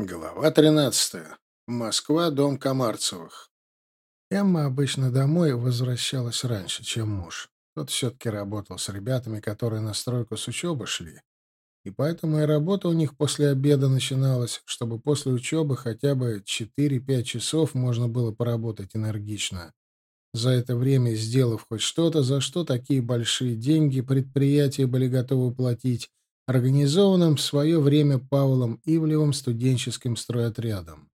Глава 13. Москва, дом Комарцевых. Эмма обычно домой возвращалась раньше, чем муж. Тот все-таки работал с ребятами, которые на стройку с учебы шли. И поэтому и работа у них после обеда начиналась, чтобы после учебы хотя бы 4-5 часов можно было поработать энергично. За это время, сделав хоть что-то, за что такие большие деньги предприятия были готовы платить, организованным в свое время Павлом Ивлевым студенческим стройотрядом.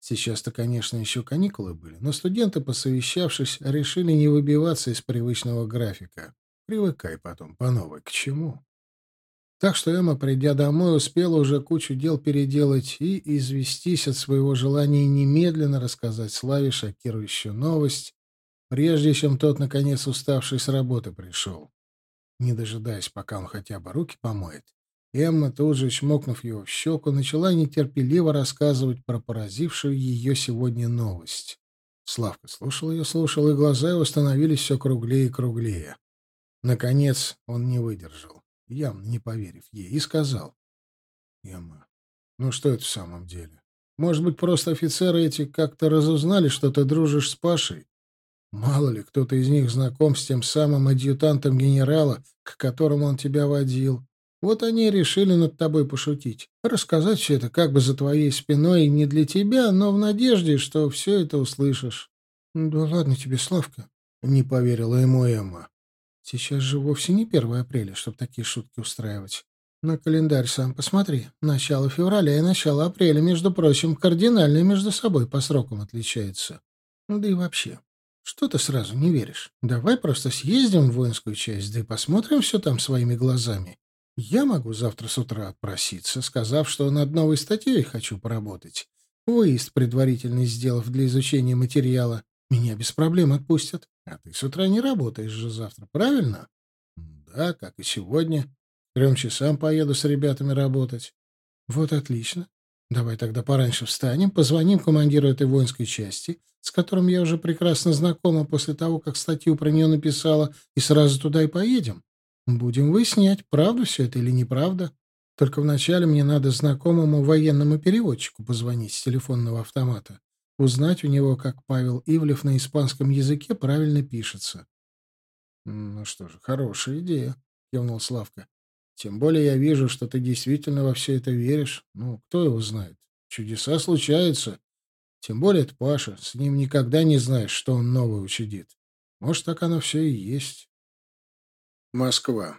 Сейчас-то, конечно, еще каникулы были, но студенты, посовещавшись, решили не выбиваться из привычного графика. Привыкай потом по новой. К чему? Так что Эмма, придя домой, успела уже кучу дел переделать и известись от своего желания немедленно рассказать Славе шокирующую новость, прежде чем тот, наконец, уставший с работы, пришел не дожидаясь, пока он хотя бы руки помоет. Эмма, тут же чмокнув его в щеку, начала нетерпеливо рассказывать про поразившую ее сегодня новость. Славка слушал ее, слушал, и глаза его становились все круглее и круглее. Наконец он не выдержал, явно не поверив ей, и сказал. — Эмма, ну что это в самом деле? Может быть, просто офицеры эти как-то разузнали, что ты дружишь с Пашей? Мало ли, кто-то из них знаком с тем самым адъютантом генерала, к которому он тебя водил. Вот они и решили над тобой пошутить. Рассказать все это как бы за твоей спиной не для тебя, но в надежде, что все это услышишь. — Да ладно тебе, Славка, — не поверила ему Эмма. — Сейчас же вовсе не 1 апреля, чтобы такие шутки устраивать. На календарь сам посмотри. Начало февраля и начало апреля, между прочим, кардинально между собой по срокам отличаются. Да и вообще, что ты сразу не веришь? Давай просто съездим в воинскую часть, да и посмотрим все там своими глазами. Я могу завтра с утра отпроситься, сказав, что над новой статьей хочу поработать. Выезд предварительный сделав для изучения материала. Меня без проблем отпустят. А ты с утра не работаешь же завтра, правильно? Да, как и сегодня. Трем часам поеду с ребятами работать. Вот отлично. Давай тогда пораньше встанем, позвоним командиру этой воинской части, с которым я уже прекрасно знакома после того, как статью про нее написала, и сразу туда и поедем. Будем выяснять, правда все это или неправда. Только вначале мне надо знакомому военному переводчику позвонить с телефонного автомата, узнать у него, как Павел Ивлев на испанском языке правильно пишется. — Ну что же, хорошая идея, — кивнул Славка. Тем более я вижу, что ты действительно во все это веришь. Ну, кто его знает? Чудеса случаются. Тем более это Паша. С ним никогда не знаешь, что он новое учудит. Может, так оно все и есть. Москва.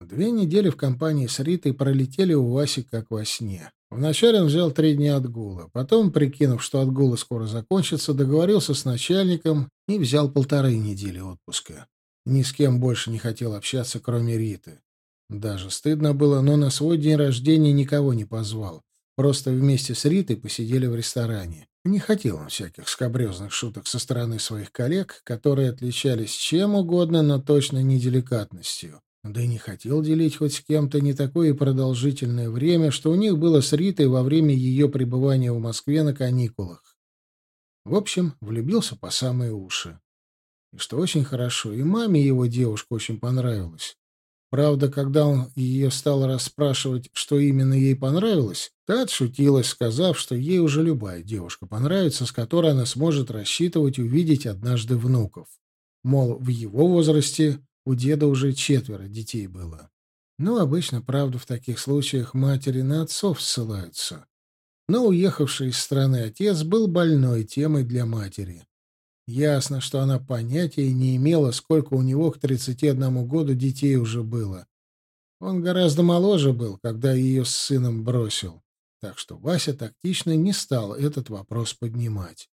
Две недели в компании с Ритой пролетели у Васи как во сне. Вначале он взял три дня отгула, потом, прикинув, что отгулы скоро закончатся, договорился с начальником и взял полторы недели отпуска. Ни с кем больше не хотел общаться, кроме Риты. Даже стыдно было, но на свой день рождения никого не позвал. Просто вместе с Ритой посидели в ресторане. Не хотел он всяких скобрезных шуток со стороны своих коллег, которые отличались чем угодно, но точно не деликатностью. Да и не хотел делить хоть с кем-то не такое продолжительное время, что у них было с Ритой во время ее пребывания в Москве на каникулах. В общем, влюбился по самые уши. И что очень хорошо, и маме его девушка очень понравилась. Правда, когда он ее стал расспрашивать, что именно ей понравилось, та отшутилась, сказав, что ей уже любая девушка понравится, с которой она сможет рассчитывать увидеть однажды внуков. Мол, в его возрасте у деда уже четверо детей было. Ну, обычно, правда, в таких случаях матери на отцов ссылаются. Но уехавший из страны отец был больной темой для матери. Ясно, что она понятия не имела, сколько у него к 31 году детей уже было. Он гораздо моложе был, когда ее с сыном бросил. Так что Вася тактично не стал этот вопрос поднимать.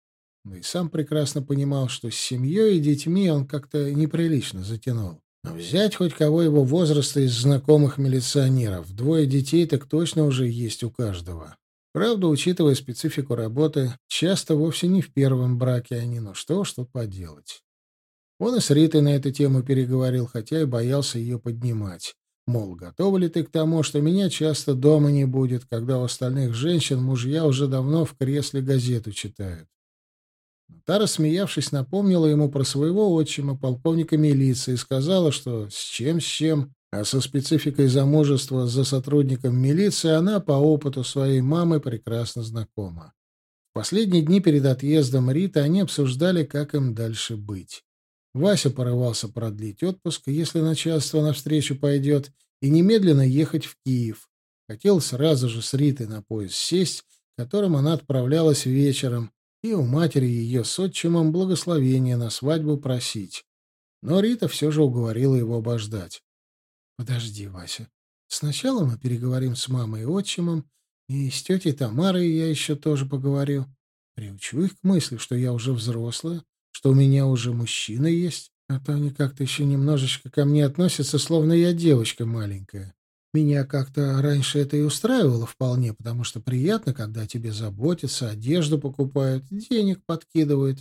Но и сам прекрасно понимал, что с семьей и детьми он как-то неприлично затянул. Но взять хоть кого его возраста из знакомых милиционеров. Двое детей так точно уже есть у каждого. Правда, учитывая специфику работы, часто вовсе не в первом браке они, но что ж тут поделать. Он и с Ритой на эту тему переговорил, хотя и боялся ее поднимать. Мол, готова ли ты к тому, что меня часто дома не будет, когда у остальных женщин мужья уже давно в кресле газету читают. Та, рассмеявшись, напомнила ему про своего отчима, полковника милиции, сказала, что с чем с чем, А со спецификой замужества за сотрудником милиции она по опыту своей мамы прекрасно знакома. В последние дни перед отъездом Риты они обсуждали, как им дальше быть. Вася порывался продлить отпуск, если начальство навстречу пойдет, и немедленно ехать в Киев. Хотел сразу же с Ритой на поезд сесть, которым она отправлялась вечером, и у матери ее с отчимом благословения на свадьбу просить. Но Рита все же уговорила его обождать. Подожди, Вася. Сначала мы переговорим с мамой и отчимом, и с тетей Тамарой я еще тоже поговорю. Приучу их к мысли, что я уже взрослая, что у меня уже мужчина есть, а то они как-то еще немножечко ко мне относятся, словно я девочка маленькая. Меня как-то раньше это и устраивало вполне, потому что приятно, когда тебе заботятся, одежду покупают, денег подкидывают.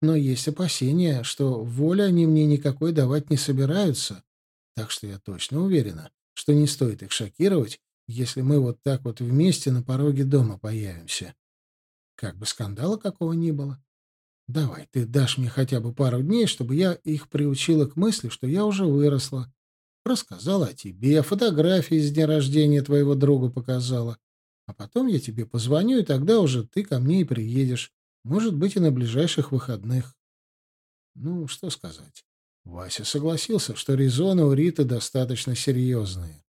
Но есть опасения, что воли они мне никакой давать не собираются, так что я точно уверена, что не стоит их шокировать, если мы вот так вот вместе на пороге дома появимся. Как бы скандала какого ни было. Давай, ты дашь мне хотя бы пару дней, чтобы я их приучила к мысли, что я уже выросла. Рассказала о тебе, фотографии с дня рождения твоего друга показала. А потом я тебе позвоню, и тогда уже ты ко мне и приедешь. Может быть, и на ближайших выходных. Ну, что сказать. Вася согласился, что резоны у Риты достаточно серьезные.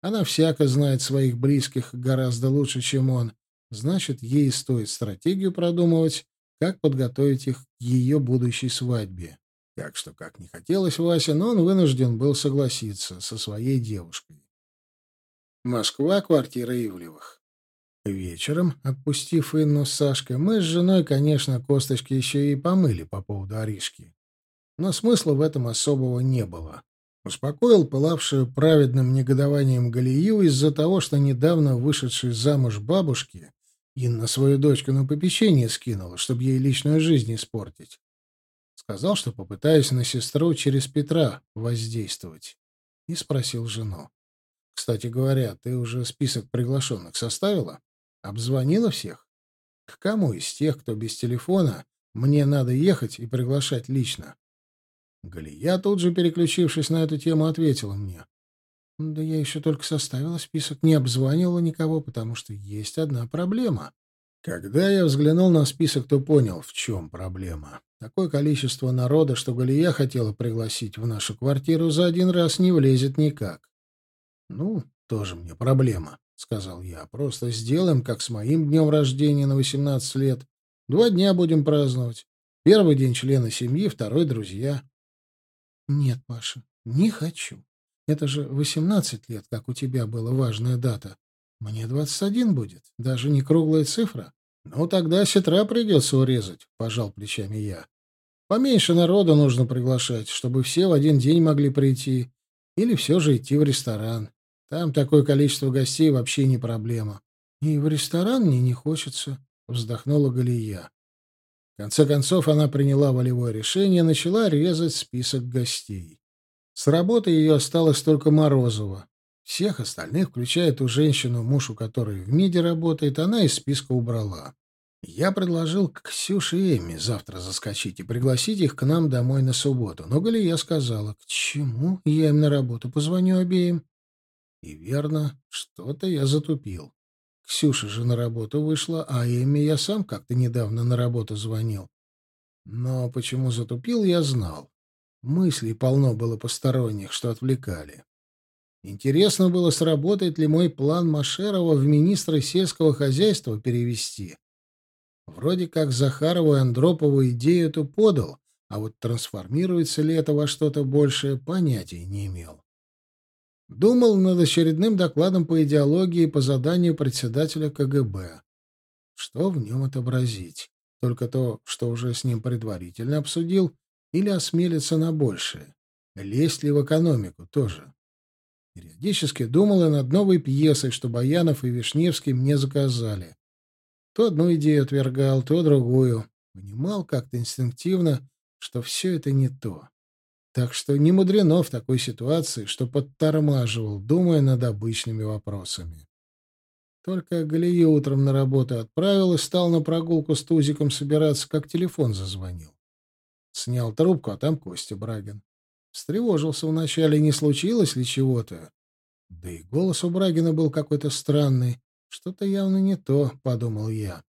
Она всяко знает своих близких гораздо лучше, чем он. Значит, ей стоит стратегию продумывать, как подготовить их к ее будущей свадьбе. Так что, как не хотелось Вася, но он вынужден был согласиться со своей девушкой. Москва, квартира Ивлевых. Вечером, отпустив Инну с Сашкой, мы с женой, конечно, косточки еще и помыли по поводу Аришки но смысла в этом особого не было. Успокоил пылавшую праведным негодованием Галию из-за того, что недавно вышедший замуж бабушки Инна свою дочку на попечение скинула, чтобы ей личную жизнь испортить. Сказал, что попытаюсь на сестру через Петра воздействовать. И спросил жену. «Кстати говоря, ты уже список приглашенных составила? Обзвонила всех? К кому из тех, кто без телефона, мне надо ехать и приглашать лично?» Галия, тут же переключившись на эту тему, ответила мне. «Да я еще только составила список, не обзванивала никого, потому что есть одна проблема». Когда я взглянул на список, то понял, в чем проблема. Такое количество народа, что Галия хотела пригласить в нашу квартиру, за один раз не влезет никак. «Ну, тоже мне проблема», — сказал я. «Просто сделаем, как с моим днем рождения на 18 лет. Два дня будем праздновать. Первый день члена семьи, второй — друзья. «Нет, Паша, не хочу. Это же восемнадцать лет, как у тебя была важная дата. Мне двадцать один будет, даже не круглая цифра. Ну, тогда сетра придется урезать», — пожал плечами я. «Поменьше народу нужно приглашать, чтобы все в один день могли прийти. Или все же идти в ресторан. Там такое количество гостей вообще не проблема». «И в ресторан мне не хочется», — вздохнула Галия. Конце концов, она приняла волевое решение и начала резать список гостей. С работы ее осталось только Морозова. Всех остальных, включая ту женщину, муж у которой в МИДе работает, она из списка убрала. Я предложил Ксюше и Эмме завтра заскочить и пригласить их к нам домой на субботу. Но Галия сказала, к чему? Я им на работу позвоню обеим. И верно, что-то я затупил. Ксюша же на работу вышла, а Эмме я сам как-то недавно на работу звонил. Но почему затупил, я знал. Мыслей полно было посторонних, что отвлекали. Интересно было, сработает ли мой план Машерова в министра сельского хозяйства перевести. Вроде как Захарову и Андропову идею эту подал, а вот трансформируется ли это во что-то большее, понятия не имел. Думал над очередным докладом по идеологии по заданию председателя КГБ. Что в нем отобразить? Только то, что уже с ним предварительно обсудил, или осмелиться на большее? Лезть ли в экономику тоже? Периодически думал и над новой пьесой, что Баянов и Вишневский мне заказали. То одну идею отвергал, то другую. Понимал как-то инстинктивно, что все это не то. Так что не мудрено в такой ситуации, что подтормаживал, думая над обычными вопросами. Только Галия утром на работу отправил и стал на прогулку с Тузиком собираться, как телефон зазвонил. Снял трубку, а там Костя Брагин. Встревожился вначале, не случилось ли чего-то. Да и голос у Брагина был какой-то странный. Что-то явно не то, — подумал я.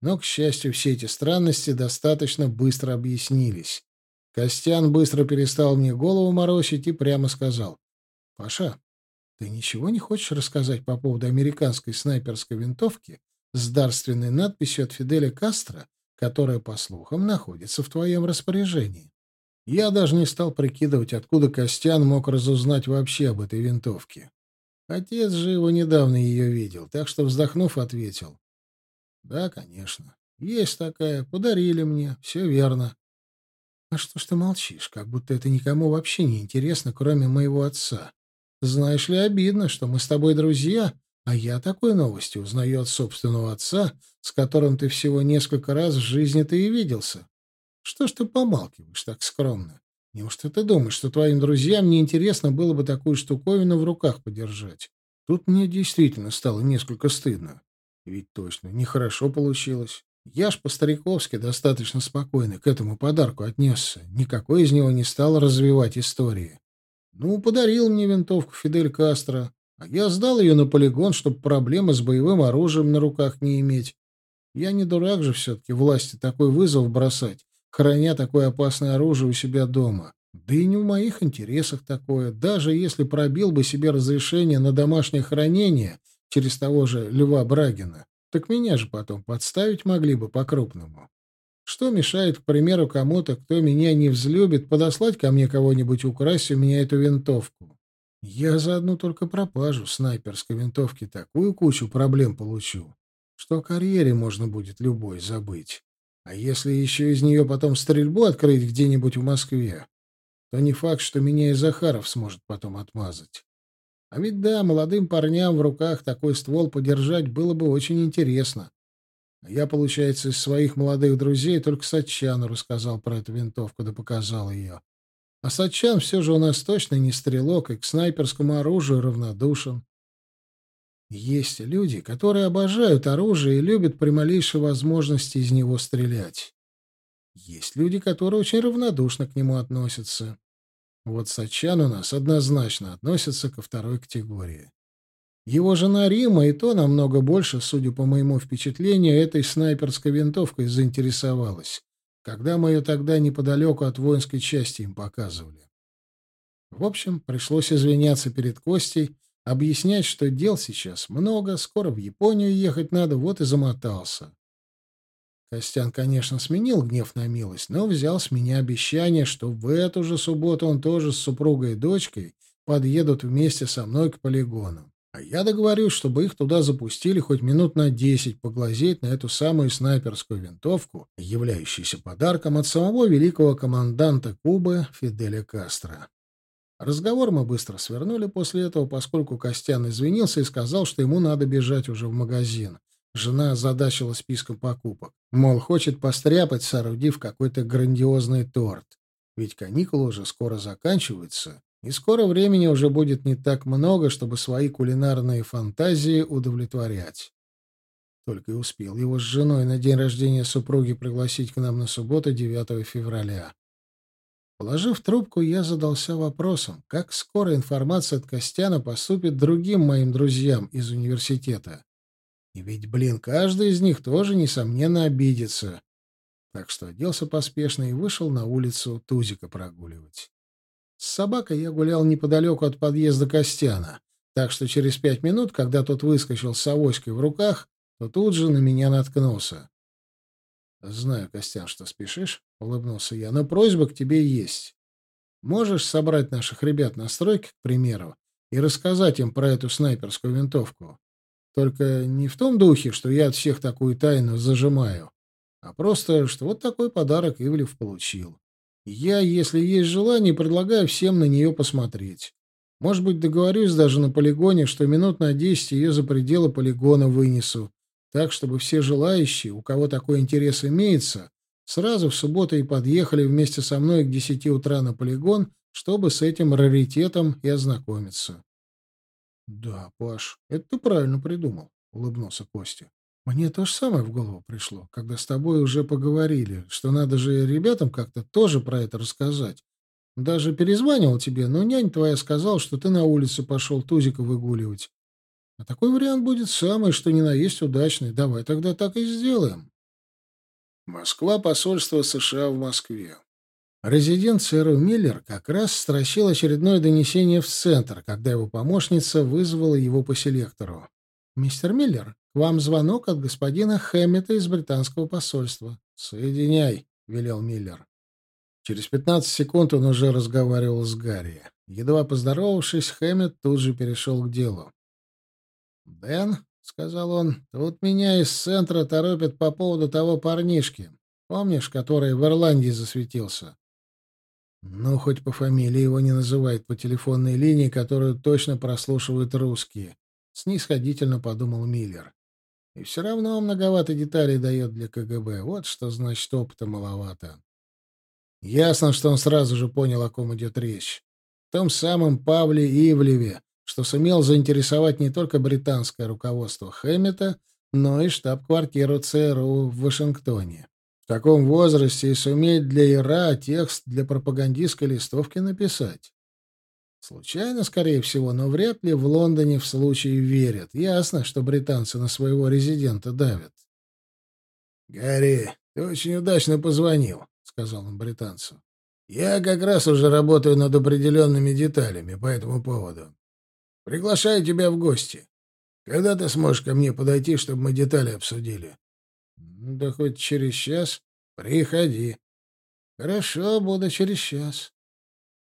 Но, к счастью, все эти странности достаточно быстро объяснились. Костян быстро перестал мне голову морочить и прямо сказал. — Паша, ты ничего не хочешь рассказать по поводу американской снайперской винтовки с дарственной надписью от Фиделя Кастро, которая, по слухам, находится в твоем распоряжении? Я даже не стал прикидывать, откуда Костян мог разузнать вообще об этой винтовке. Отец же его недавно ее видел, так что, вздохнув, ответил. «Да, конечно. Есть такая. Подарили мне. Все верно. А что ж ты молчишь, как будто это никому вообще не интересно, кроме моего отца? Знаешь ли, обидно, что мы с тобой друзья, а я такой новости узнаю от собственного отца, с которым ты всего несколько раз в жизни-то и виделся. Что ж ты помалкиваешь так скромно? Неужто ты думаешь, что твоим друзьям не интересно было бы такую штуковину в руках подержать? Тут мне действительно стало несколько стыдно. Ведь точно нехорошо получилось. Я ж по-стариковски достаточно спокойно к этому подарку отнесся. Никакой из него не стал развивать истории. Ну, подарил мне винтовку Фидель Кастро, а я сдал ее на полигон, чтобы проблемы с боевым оружием на руках не иметь. Я не дурак же все-таки власти такой вызов бросать храня такое опасное оружие у себя дома. Да и не в моих интересах такое, даже если пробил бы себе разрешение на домашнее хранение через того же Льва Брагина, так меня же потом подставить могли бы по-крупному. Что мешает, к примеру, кому-то, кто меня не взлюбит, подослать ко мне кого-нибудь украсть у меня эту винтовку? Я за одну только пропажу снайперской винтовки такую кучу проблем получу, что о карьере можно будет любой забыть. А если еще из нее потом стрельбу открыть где-нибудь в Москве, то не факт, что меня и Захаров сможет потом отмазать. А ведь да, молодым парням в руках такой ствол подержать было бы очень интересно. Я, получается, из своих молодых друзей только Сатчану рассказал про эту винтовку, да показал ее. А Сатчан все же у нас точно не стрелок и к снайперскому оружию равнодушен. Есть люди, которые обожают оружие и любят при малейшей возможности из него стрелять. Есть люди, которые очень равнодушно к нему относятся. Вот Сачан у нас однозначно относится ко второй категории. Его жена Рима и то намного больше, судя по моему впечатлению, этой снайперской винтовкой заинтересовалась, когда мы ее тогда неподалеку от воинской части им показывали. В общем, пришлось извиняться перед Костей, объяснять, что дел сейчас много, скоро в Японию ехать надо, вот и замотался. Костян, конечно, сменил гнев на милость, но взял с меня обещание, что в эту же субботу он тоже с супругой и дочкой подъедут вместе со мной к полигону. А я договорюсь, чтобы их туда запустили хоть минут на десять поглазеть на эту самую снайперскую винтовку, являющуюся подарком от самого великого команданта Кубы Фиделя Кастро. Разговор мы быстро свернули после этого, поскольку Костян извинился и сказал, что ему надо бежать уже в магазин. Жена озадачила списком покупок. Мол, хочет постряпать, соорудив какой-то грандиозный торт. Ведь каникулы уже скоро заканчиваются, и скоро времени уже будет не так много, чтобы свои кулинарные фантазии удовлетворять. Только и успел его с женой на день рождения супруги пригласить к нам на субботу 9 февраля. Положив трубку, я задался вопросом, как скоро информация от Костяна поступит другим моим друзьям из университета. И ведь, блин, каждый из них тоже, несомненно, обидится. Так что оделся поспешно и вышел на улицу Тузика прогуливать. С собакой я гулял неподалеку от подъезда Костяна, так что через пять минут, когда тот выскочил с авоськой в руках, то тут же на меня наткнулся. «Знаю, Костян, что спешишь», — улыбнулся я, — «но просьба к тебе есть. Можешь собрать наших ребят на стройке, к примеру, и рассказать им про эту снайперскую винтовку? Только не в том духе, что я от всех такую тайну зажимаю, а просто, что вот такой подарок Ивлев получил. Я, если есть желание, предлагаю всем на нее посмотреть. Может быть, договорюсь даже на полигоне, что минут на десять ее за пределы полигона вынесу, так, чтобы все желающие, у кого такой интерес имеется, сразу в субботу и подъехали вместе со мной к десяти утра на полигон, чтобы с этим раритетом и ознакомиться. — Да, Паш, это ты правильно придумал, — улыбнулся Костя. — Мне то же самое в голову пришло, когда с тобой уже поговорили, что надо же ребятам как-то тоже про это рассказать. Даже перезванивал тебе, но нянь твоя сказал, что ты на улице пошел тузика выгуливать. А такой вариант будет самый, что ни на есть удачный. Давай тогда так и сделаем. Москва, посольство США в Москве. Резидент сэр Миллер как раз строчил очередное донесение в центр, когда его помощница вызвала его по селектору. «Мистер Миллер, к вам звонок от господина Хэммета из британского посольства». «Соединяй», — велел Миллер. Через пятнадцать секунд он уже разговаривал с Гарри. Едва поздоровавшись, Хэммет тут же перешел к делу. «Дэн», — сказал он, — «тут меня из центра торопят по поводу того парнишки. Помнишь, который в Ирландии засветился? Ну, хоть по фамилии его не называют по телефонной линии, которую точно прослушивают русские. Снисходительно подумал Миллер. И все равно многовато деталей дает для КГБ. Вот что значит опыта маловато. Ясно, что он сразу же понял, о ком идет речь. В том самом Павле Ивлеве, что сумел заинтересовать не только британское руководство Хэммета, но и штаб-квартиру ЦРУ в Вашингтоне в таком возрасте и суметь для ИРА текст для пропагандистской листовки написать. Случайно, скорее всего, но вряд ли в Лондоне в случае верят. Ясно, что британцы на своего резидента давят. «Гарри, ты очень удачно позвонил», — сказал он британцу. «Я как раз уже работаю над определенными деталями по этому поводу. Приглашаю тебя в гости. Когда ты сможешь ко мне подойти, чтобы мы детали обсудили?» Да хоть через час приходи. Хорошо, буду через час.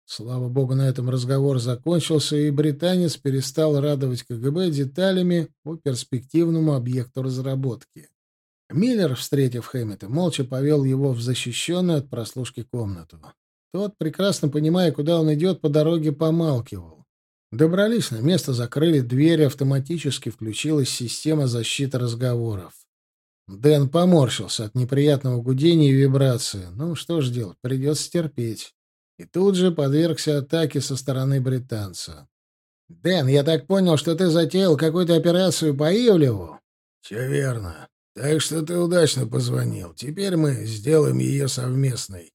Слава богу, на этом разговор закончился, и британец перестал радовать КГБ деталями по перспективному объекту разработки. Миллер, встретив Хэммета, молча повел его в защищенную от прослушки комнату. Тот, прекрасно понимая, куда он идет, по дороге помалкивал. Добрались на место, закрыли дверь, автоматически включилась система защиты разговоров. Дэн поморщился от неприятного гудения и вибрации. Ну, что ж делать, придется терпеть. И тут же подвергся атаке со стороны британца. «Дэн, я так понял, что ты затеял какую-то операцию по Ивлеву?» «Все верно. Так что ты удачно позвонил. Теперь мы сделаем ее совместной».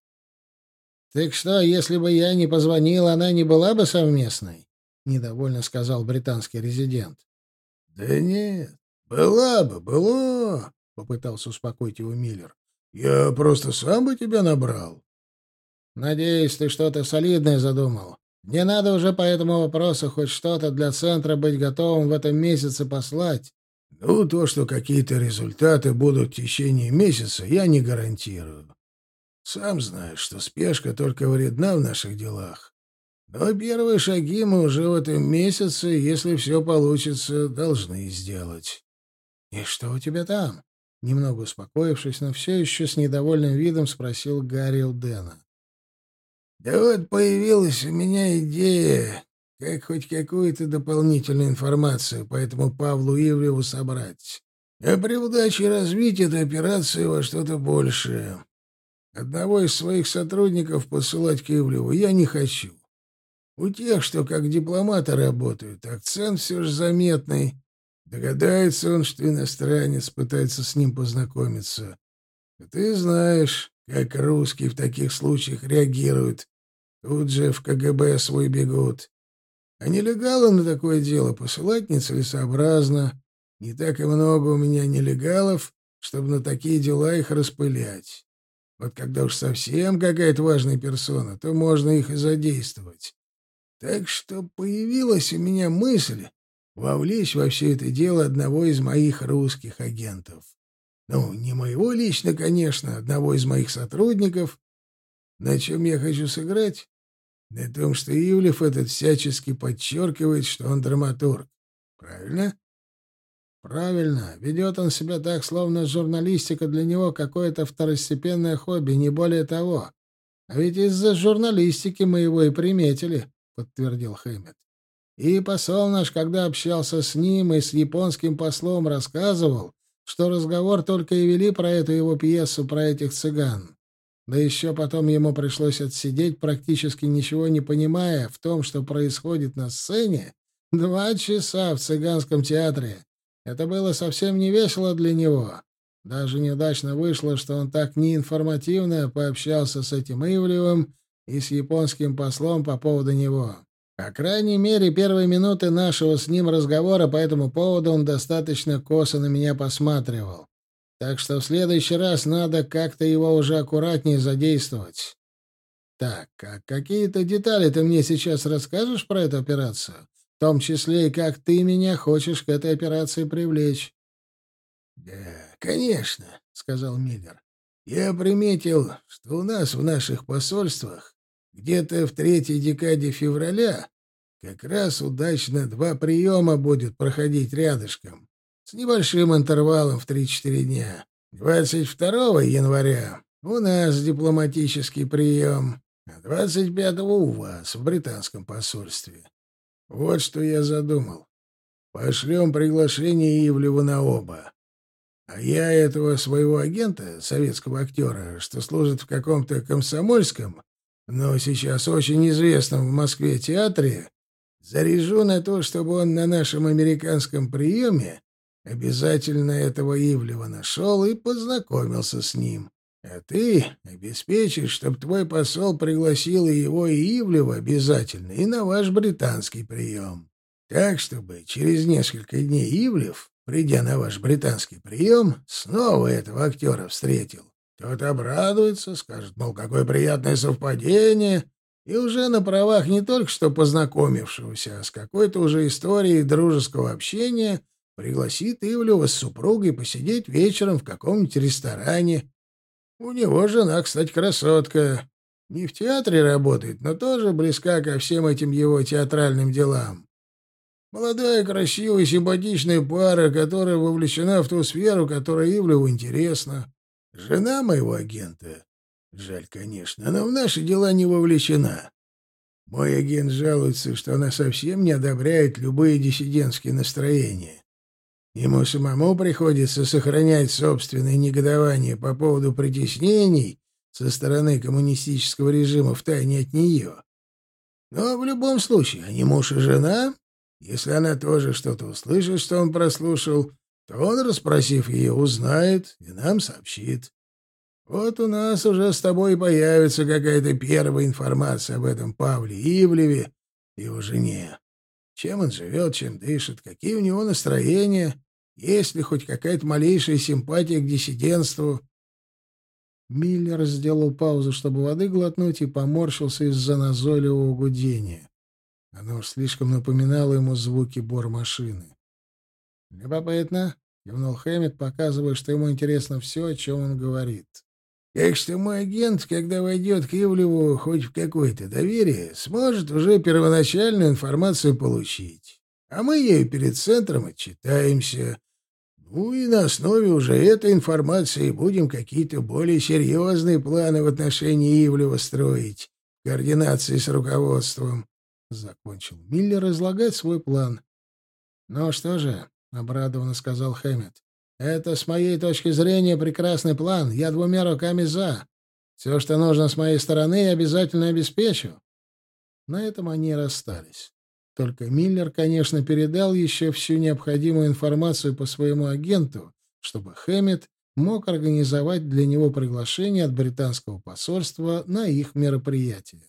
«Так что, если бы я не позвонил, она не была бы совместной?» — недовольно сказал британский резидент. «Да нет, была бы, было попытался успокоить его Миллер. Я просто сам бы тебя набрал. Надеюсь, ты что-то солидное задумал. Не надо уже по этому вопросу хоть что-то для центра быть готовым в этом месяце послать. Ну, то, что какие-то результаты будут в течение месяца, я не гарантирую. Сам знаешь, что спешка только вредна в наших делах. Но первые шаги мы уже в этом месяце, если все получится, должны сделать. — И что у тебя там? Немного успокоившись, но все еще с недовольным видом спросил Гарри у Дэна. «Да вот появилась у меня идея, как хоть какую-то дополнительную информацию по этому Павлу Ивлеву собрать. А при удаче развить эту операцию во что-то большее. Одного из своих сотрудников посылать к Ивлеву я не хочу. У тех, что как дипломаты работают, акцент все же заметный, Догадается он, что иностранец пытается с ним познакомиться. А ты знаешь, как русские в таких случаях реагируют. Тут же в КГБ свой бегут. А нелегалы на такое дело посылать нецелесообразно. Не так и много у меня нелегалов, чтобы на такие дела их распылять. Вот когда уж совсем какая-то важная персона, то можно их и задействовать. Так что появилась у меня мысль вовлечь во все это дело одного из моих русских агентов. Ну, не моего лично, конечно, одного из моих сотрудников. На чем я хочу сыграть? На том, что Ивлев этот всячески подчеркивает, что он драматург. Правильно? Правильно. Ведет он себя так, словно журналистика для него какое-то второстепенное хобби, не более того. А ведь из-за журналистики мы его и приметили, — подтвердил Хэммет. И посол наш, когда общался с ним и с японским послом, рассказывал, что разговор только и вели про эту его пьесу про этих цыган. Да еще потом ему пришлось отсидеть, практически ничего не понимая в том, что происходит на сцене, два часа в цыганском театре. Это было совсем не весело для него. Даже неудачно вышло, что он так неинформативно пообщался с этим Ивлевым и с японским послом по поводу него. По крайней мере, первые минуты нашего с ним разговора по этому поводу он достаточно косо на меня посматривал. Так что в следующий раз надо как-то его уже аккуратнее задействовать. Так, а какие-то детали ты мне сейчас расскажешь про эту операцию? В том числе и как ты меня хочешь к этой операции привлечь. — Да, конечно, — сказал Миллер. — Я приметил, что у нас в наших посольствах где-то в третьей декаде февраля как раз удачно два приема будет проходить рядышком, с небольшим интервалом в 3-4 дня. 22 января у нас дипломатический прием, а 25 у вас в британском посольстве. Вот что я задумал. Пошлем приглашение Ивлеву на оба. А я этого своего агента, советского актера, что служит в каком-то комсомольском, но сейчас очень известном в Москве театре, заряжу на то, чтобы он на нашем американском приеме обязательно этого Ивлева нашел и познакомился с ним. А ты обеспечишь, чтобы твой посол пригласил и его, и Ивлева обязательно, и на ваш британский прием. Так, чтобы через несколько дней Ивлев, придя на ваш британский прием, снова этого актера встретил. Тот обрадуется, скажет, мол, какое приятное совпадение, и уже на правах не только что познакомившегося, а с какой-то уже историей дружеского общения пригласит Ивлева с супругой посидеть вечером в каком-нибудь ресторане. У него жена, кстати, красотка. Не в театре работает, но тоже близка ко всем этим его театральным делам. Молодая, красивая, симпатичная пара, которая вовлечена в ту сферу, которая Ивлеву интересна. Жена моего агента, жаль, конечно, она в наши дела не вовлечена. Мой агент жалуется, что она совсем не одобряет любые диссидентские настроения. Ему самому приходится сохранять собственное негодование по поводу притеснений со стороны коммунистического режима в тайне от нее. Но в любом случае, они муж и жена. Если она тоже что-то услышит, что он прослушал, то он, расспросив ее, узнает и нам сообщит. Вот у нас уже с тобой появится какая-то первая информация об этом Павле Ивлеве и его жене. Чем он живет, чем дышит, какие у него настроения, есть ли хоть какая-то малейшая симпатия к диссидентству. Миллер сделал паузу, чтобы воды глотнуть, и поморщился из-за назойливого гудения. Оно уж слишком напоминало ему звуки бормашины. «Любопытно», — кивнул Хэммит, показывая, что ему интересно все, о чем он говорит. Так что мой агент, когда войдет к Ивлеву хоть в какое-то доверие, сможет уже первоначальную информацию получить. А мы ею перед центром отчитаемся. Ну и на основе уже этой информации будем какие-то более серьезные планы в отношении Ивлева строить, в координации с руководством. Закончил Миллер излагать свой план. «Ну что же», — обрадованно сказал Хэммет, это, с моей точки зрения, прекрасный план. Я двумя руками за. Все, что нужно с моей стороны, я обязательно обеспечу. На этом они расстались. Только Миллер, конечно, передал еще всю необходимую информацию по своему агенту, чтобы Хэммет мог организовать для него приглашение от британского посольства на их мероприятие.